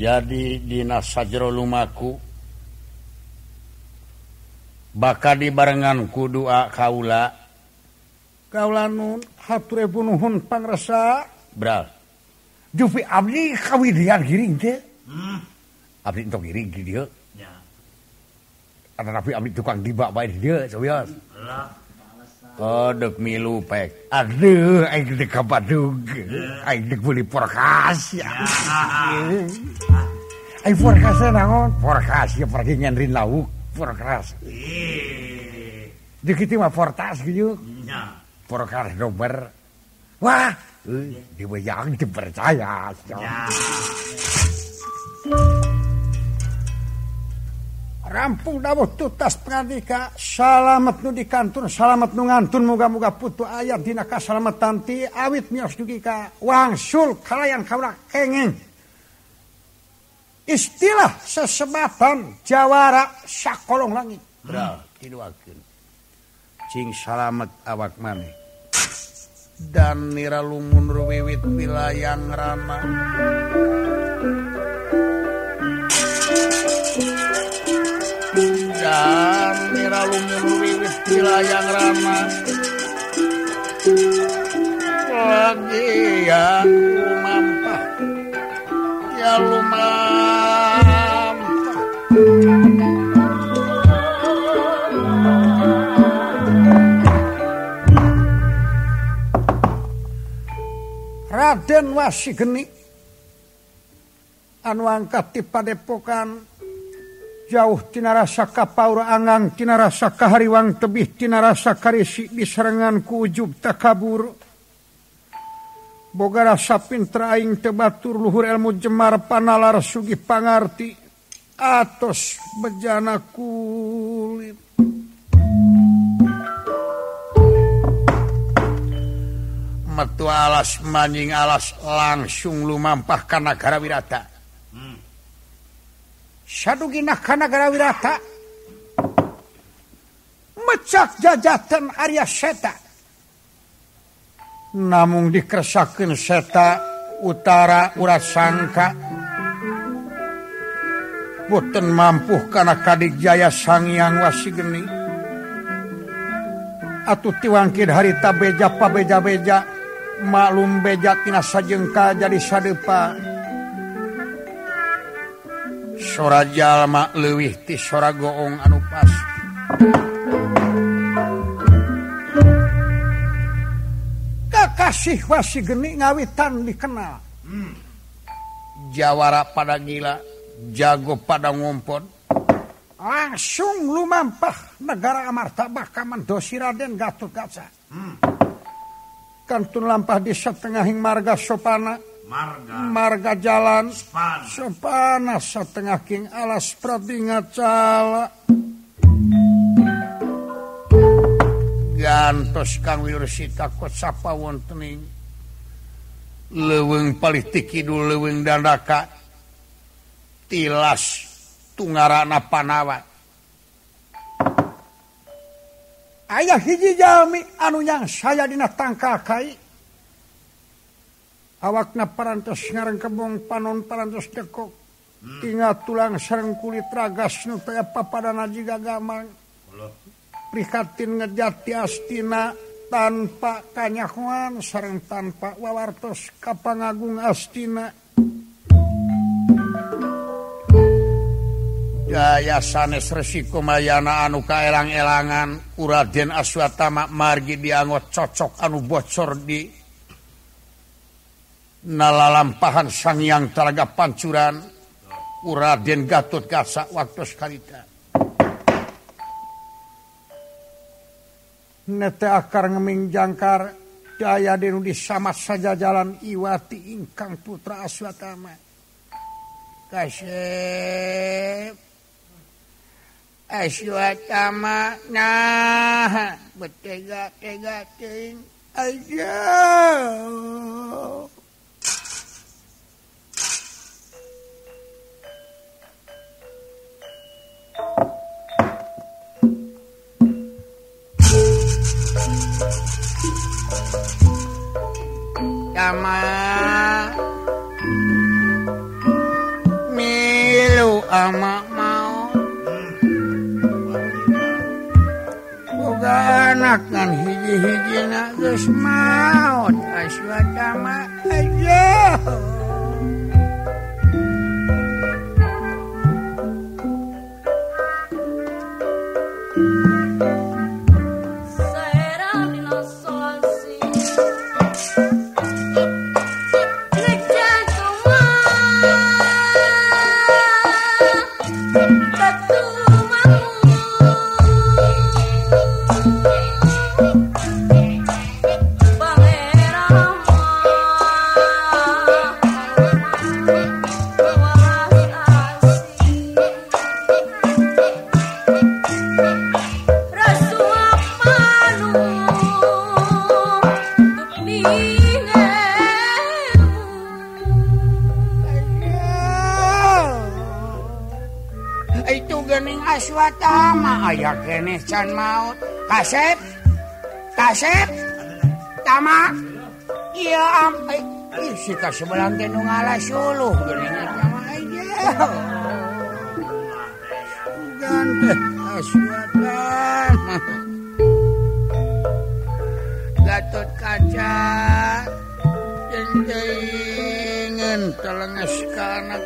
jadi Dinas Sajro Lumaku bakal dibarenngan kudua Kaula. Kaulaun hatrebunuhun pangresa Bra Jufi Abdi kawidian giring teh. Hmm. Abdi itu giring di dia. Ya. Tapi Abdi tukang tiba baik dia, sawios lah. Oh, Kodok milu pek. Aduh, aing dek kapadug. Aing dek beli porkas ya. Aing porkas naon? Porkas ya pergi nyandrin lauk. Porkas. Dek kitu mah portas gitu. Porkas dober. Wah, eh, dibayang dipercaya. Ya. rampung dawuh tutas pangandika salamet nu di kantor salamet nu ngantun muga-muga putu ayat dina kasalametan ti awit mios dugi ka wangsul kalayan kawula kenging. Istilah sesebatan jawara sakolong langit. Bral kiduakeun cing salamet awak maneh dan nira lumun wiwit wilayah rama. kajan Mira lumur wiwit yang rama Lagi yang mampah Ya lumampah. Raden Wasi Geni anu angkat di padepokan jauhtina rasa kapaura angantina rasa kahariwang tebihtina rasa karisi diserengan ku ujub tak kabur boga rasa pintra aing tebatur luhur ilmu jemar panalar sugi pangarti atos bejana kulit. Metu alas manjing alas langsung lumampah ka gara wirata Saduginakanagaraata mecak jajatan Arya seta namun dikersken seta utara urat sangka boten mampu karena Kadik Jaya Sangyang wasi geni atuh tiwangkid harita beja pabeja-beja. Maklum beja tinasa jengka jadi sadepa. sorajalmak lewih ti sora goong anu pas kakasih wasi geni ngawitan dikenal hmm. Jawara pada gila jago pada ngumpon langsung lumampah negara amartabah kamandosi Raden Gatot Kaca hmm. kantun lampah di setengahing marga sopana marga, marga jalan sepanas. Setengah King alas pratingat cala. Gantos Kang Wirsita kosapa wontening leweng palih kidul leweng dandaka. Tilas tungarana panawa ayah hiji jalmi anu yang saya dina tangkakai awakna parantos ngarengkebong panon parantos dekok hmm. ingat tulang sareng kulit ragas nutaya papadana jiga gamang. Prihatin ngejati astina tanpa kanyahuan sareng tanpa wawartos kapangagung astina. Jaya sanes resiko mayana anu kaelang-elangan. Uraden aswatama margi diangot cocok anu bocor di nalalampahan Sangyang Taraga Pancuran uraden Gatot Gasa waktu sekalita nete akar ngeming jangkar daya dinudi sama saja jalan Iwati ingkang putra Aswatama. Kasep. Aswatama nah betega tega ting. Aja lama mau. Boga anak ngan hiji-hiji na geus maut. Aswadama aja. keneh can maut kasep kasep tama. Iya ampe eh, ih si kasebelan teh nu ngalas suluh geuningan tama aja ganteng asuatan Gatot kaca jeung telenges ka anak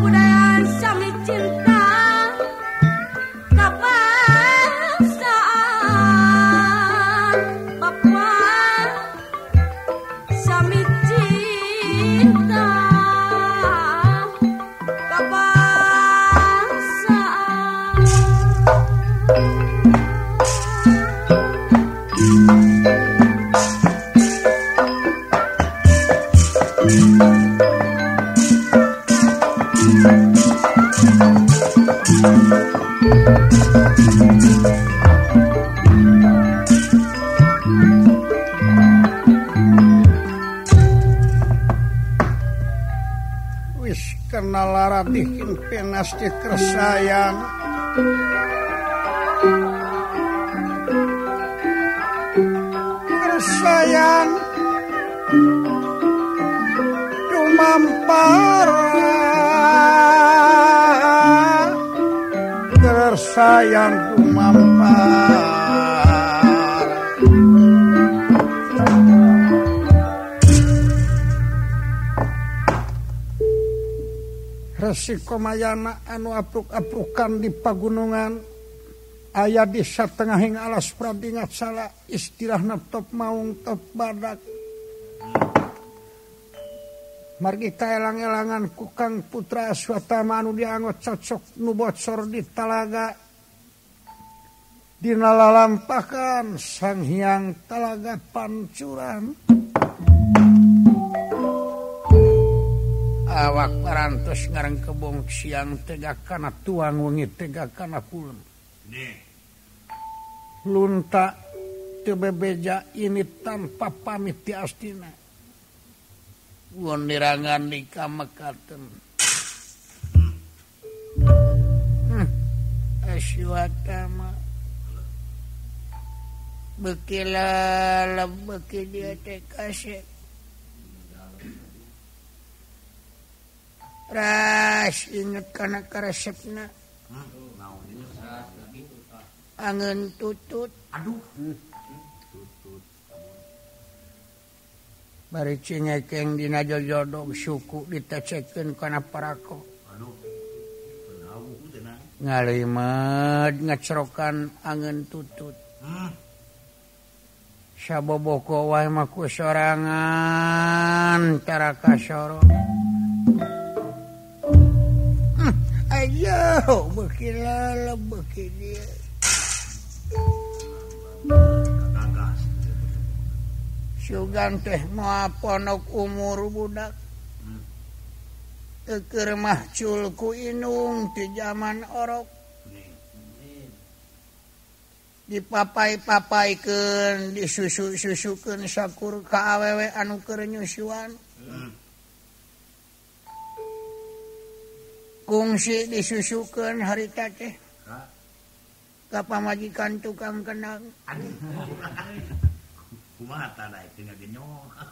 budaya sayang Sayang Dumampar Tersayang parah. Resikomayana anu apruk-aprukan di Pagunungan. Ayah di satengahing alas pradingat salah istilah top maung top badak. Margita elang-elangan kukang putra swatama anu dianggot cocok nubocor di talaga. Dinalalampakan sang hiang talaga pancuran. awak parantos ngarang kebong siang tegak karena tuang wengi tegak karena kulem. lunta tebebeja ini tanpa pamit ti astina wondirangan di kamekaten hmm. asyuatama bekila lebeki dia tekasek inget karena resepna angin tutut. Aduh. Bari cingekeng dina jodog suku ditecekeun kana parako. Ngalimet ngecrokan angin tutut. Saboboko wae maku sorangan cara kasoro. jauh bekila beki dia Sugan teh mau ponok umur budak? Hmm. Teker mahculku inung di zaman orok. Dipapai-papaikan disusu-susukan sakur ke awewe anu kerenyusuan hmm. kungsi disusukan harita teh kapal majikan tukang kenang.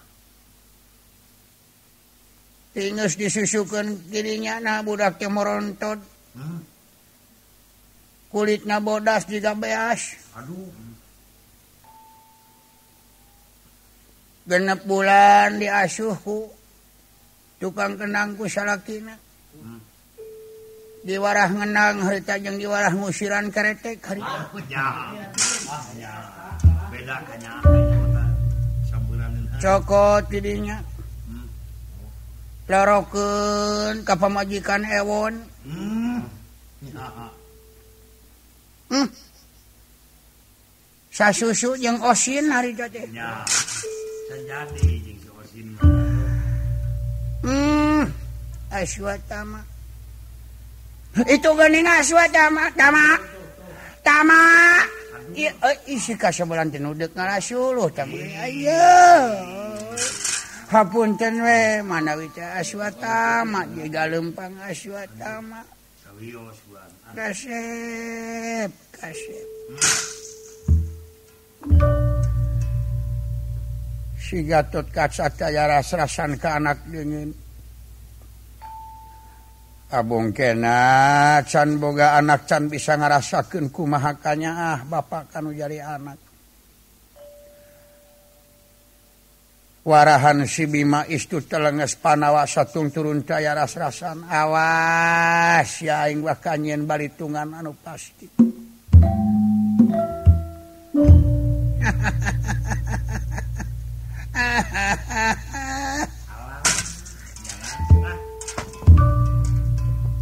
Tingus disusukan kirinya na budak yang merontot. Hmm? kulitnya bodas juga beas. Aduh. Genep bulan diasuhku tukang kenangku salakina. Hmm. diwarah ngenang harita yang diwarah ngusiran keretek ah, ah, hari. Cokot tidinya hmm. lorokeun ka pamajikan ewon. Hmm. hmm. sasusu jeung osin harita teh. Nya sajadi jeung si osin mah. Hmm. Aswatama. itu gening aswatama tama tama. Iya, eh, isi kasabalan teh nu deuk ngarasuluh tama ayo hapunten we mana teh aswatama jiga lempang aswatama sawios bulan ah. kasep kasep. Hmm. Si Gatot Kaca taya ras-rasan ke anak dingin. Abung kena can boga anak can bisa ngarasakeun kumahakanya ah bapak kanu jari anak. Warahan si Bima istu telenges panawa satung turun caya ras-rasan. Awas ya aing wakanyen balitungan anu pasti.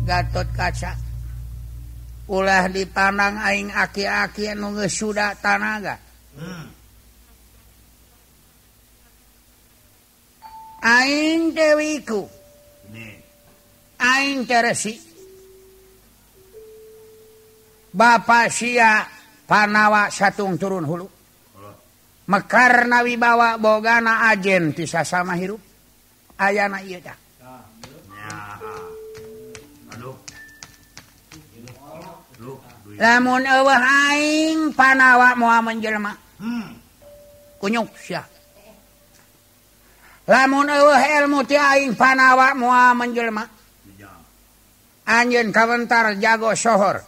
Gatot kaca. Ulah dipandang aing aki-aki nunggu sudah tanaga. Hmm. Aing Dewiku Aing Teresi. Bapak Sia Panawa satung turun hulu. Oh. Mekar Nawi bawa Bogana Ajen ti sama hirup. Ayana iya dah. lamun eueuh aing panawa moal menjelma. Hmm. kunyuk sia. Lamun eueuh ilmu ti aing panawa moal menjelma. Anjeun kawentar jago sohor.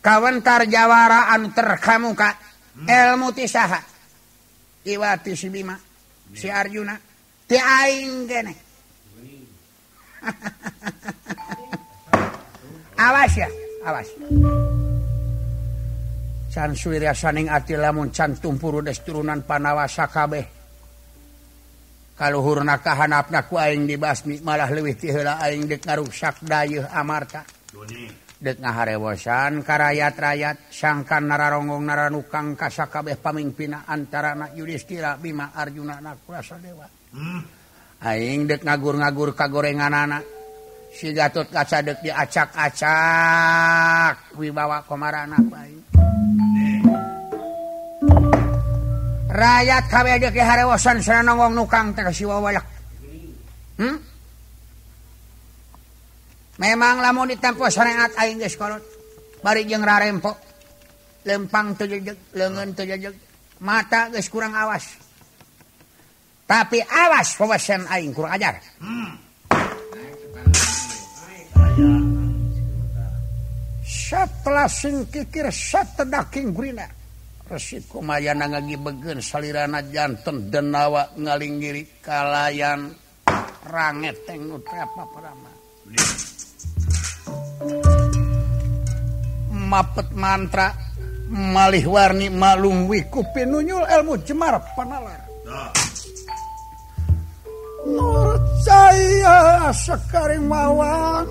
Kawentar jawara anu terkamuka. Hmm. Ilmu ti saha. Iwati si Bima si Arjuna. Ti aing gene. Awas ya. awasaning ati lamun cantumpur des turunan panawasakabeh kalluhur nakahanapnaku aing dibasmi malah lewih tila aing dek ngaruksak dayuh amarta. Dek ngaharewosan karayat rakyat sangkan nararongong naranukang kasakabeh pamimpina antara anak Yudhistira Bima Arjuna na kurasa dewa hmm. aing dek ngagur-ngagur kagorengan anak. si Gatot kacadet di acak-acak wibawa komara anak bayi rakyat KB harewasan sana nongong nukang teh si wawalak hmm? memang lamun ditempo syariat aing geus kolot. Bari jeung rarempo lempang teu jejeg leungeun teu jejeg. Mata geus kurang awas. Tapi awas wawasan aing kurang ajar. Hmm. setelah singkikir setedaking grina resiko mayana ngagi begen salirana janten denawa ngalinggiri kalayan. Rangeteng nutrapa parama mapet mantra malih warni malung wiku pinunyul ilmu jemar panalar. Nur saya sekaring mawang.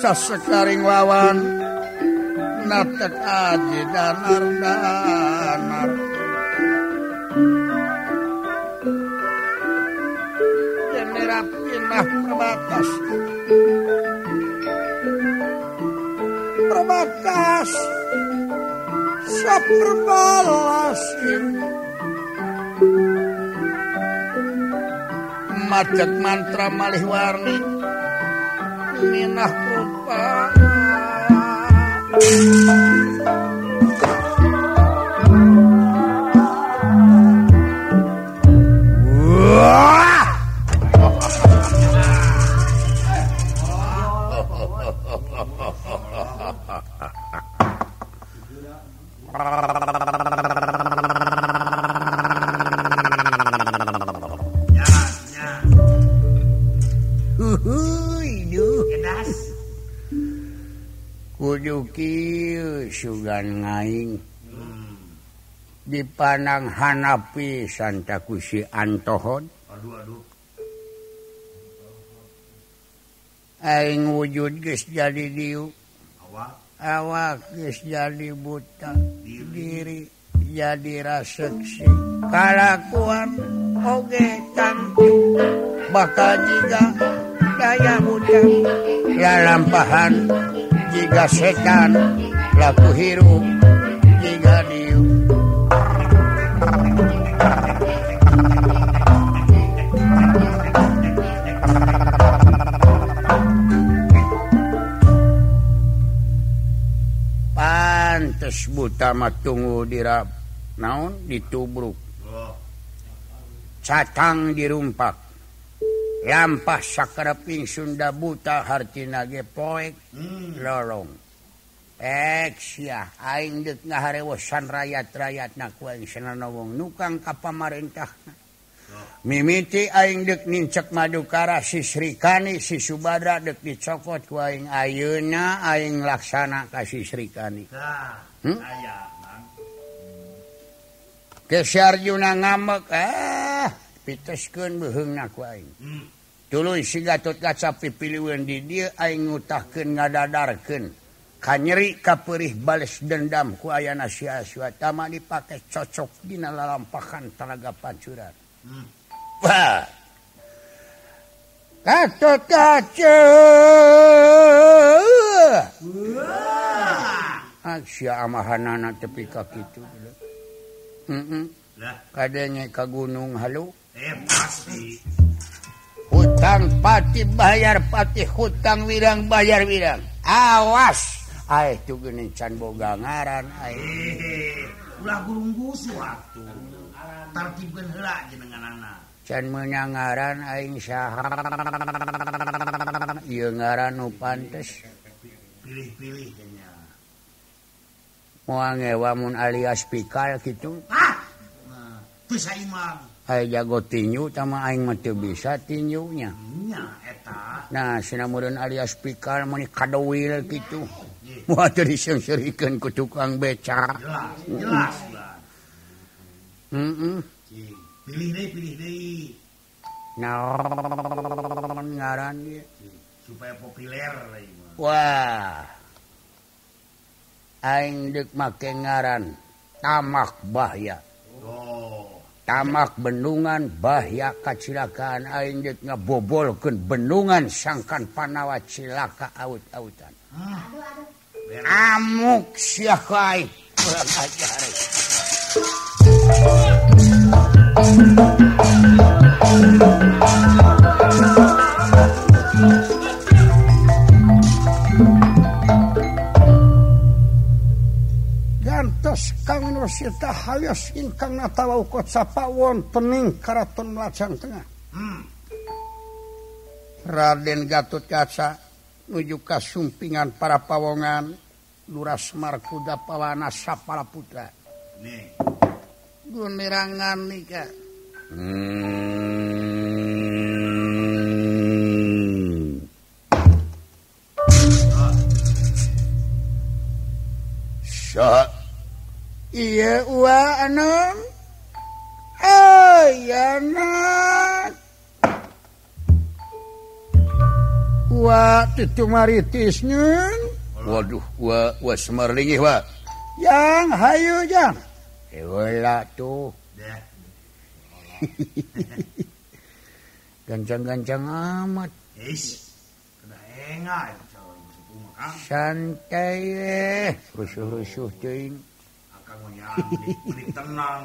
nursa sekaring wawan. Natek aji danar danar. Jenera pindah perbatas Perbatas Saperbalasin Majak mantra malih warni Minah Bye. Kuduki sugan ngaing dipanang Hanapi Santa Kusi Antohon Aing wujud geus jadi diu awak geus jadi buta diri jadi raseksi kalakuan oge tangki bakal jiga daya ya lampahan jika setan laku hirup jika diu pantes buta matunggu dirap naon? Ditubruk. Oh. Catang dirumpak. lampah sakraping Sunda buta hartinage poek. Hmm. lorong. Aing ngawasan rakyat-rakyat naang nukang kapamarintah mimiti aing dek nincek madukara si Srikani si Subadra dek dicokot ku aing ayeuna aing laksana ka si Srikani hmm? Ke Arjuna ngamek eh piteskeun beuheungna ku aing. Hmm. Tuluy si Gatot Kaca pipiliweun di dieu aing ngutahkeun ngadadarkeun. Kanyeri kaperih bales dendam ku ayana si Aswa tama dipake cocok dina lalampahan tenaga pancuran. Hmm. Wah. Gatot Kaca. Wah. Ah, Amahanana tepi ka kitu. Heeh. Hmm, hmm. adanya ke Gunung Halo hutang pati bayar pati hutang wirang bayar wirang. Awas! A itu geni can boga ngaran can menyangaran aing syahran ieu ngaran nu pantes. Pilih-pilih moal ngewa mun alias pikal gitu ah jago tinju tama aing mah teu bisa tinyunya nah sinamudun alias pikal meni kadowil gitu wah dari sensorikan ke tukang beca jelas pilih deh pilih deh nah ngaran supaya populer wah aing dek make ngaran tamak bahaya tamak bendungan bahya kacilakaan aingnya ngabobolkeun bendungan sangkan panawa cilaka aut-autan. Amuk siakai kurang ajar. Nusitahaas ingkang natalauko sapa wontening karaton Lacan Tengah hmm. Raden Gatut Kaca nuju kasumpingan para pawongan Luras Markuda Pawana Sapala Putra Gunerangan nika hmm. Wa anom. Oh, uaam Wah itu maritisnya Waduh wa, wa semarlingi wa. Yang hayu jang. Ewa tuh. Deh. Gancang-gancang amat. Is. Kena engat. Santai eh. Rusuh-rusuh tuh ini. tenang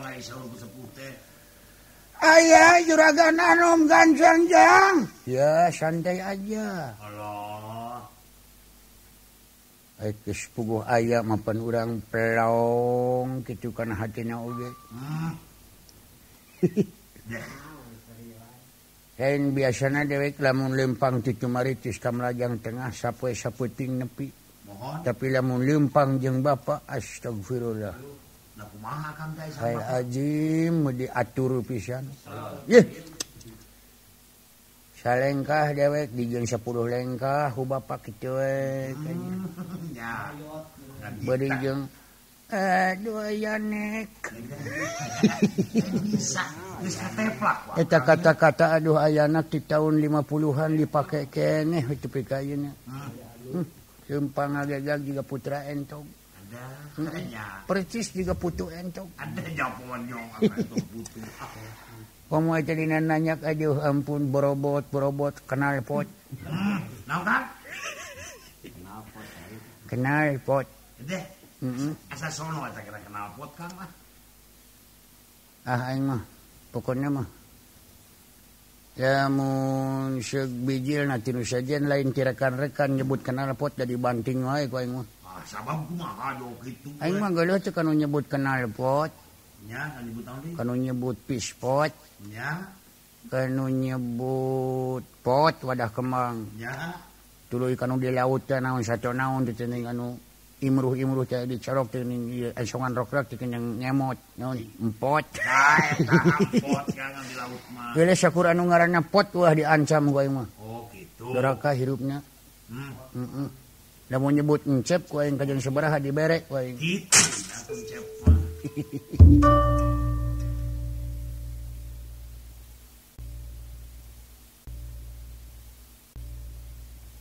Ayah juragan Anom ganjanjang ya santai aja puguh aya mapan urang pelong gitu kan hatinya oge Kain biasana dewek lamun lempang titu maritis kam lajang tengah sapoe saputing nepi. Mohon. Tapi lamun lempang jeung bapa astagfirullah. ajim diatur pisan. Salengkah dewek dijeng 10 lengkah hu Bapak kecewek berijeng kita eh, kata-kata aduh ayanak di tahun 50-an dipakai keeh itu PK hmm, sumpang agak juga putra entong. Ada kayaknya. Percis juga putu entong. Ada nyong apa itu butuh. Kamu aja dina nanya aduh ampun borobot borobot kenal pot. Hmm. Nah kan? Kenal pot. Deh. Heeh. Asa sono eta kira kenal pot Kang mah. Ah aing mah pokoknya mah Ya mun seug bijil na tinu sajen lain tirakan rekan nyebut kenal pot jadi banting wae ku aing mah. sabab kumaha jauh gitu aing mah geuleuh teu kana nyebut kenal pot. Nya kan nyebut naon kana nyebut pis pot. Nya. Kana nyebut pot wadah kembang nya. Tuluy kana di laut teh naon sato naon di teuning anu imruh imruh teh dicorok teh ning esongan rokrok teh kenyang nyemot naon empot ah eta pot jangan di laut mah geuleuh sakur anu ngaranna pot wah diancam ku aing mah oh kitu geraka hirupna. Hmm. Mm. Nggak mau nyebut encep, kue yang kajang seberaha diberek, kue. Gitu, encep.